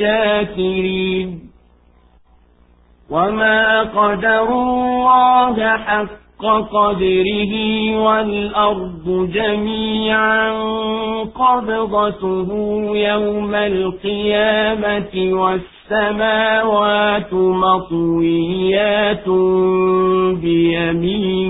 الشاكرين. وما قدروا الله حق قدره والأرض جميعا قبضته يوم القيامة والسماوات مطويات بيمينه.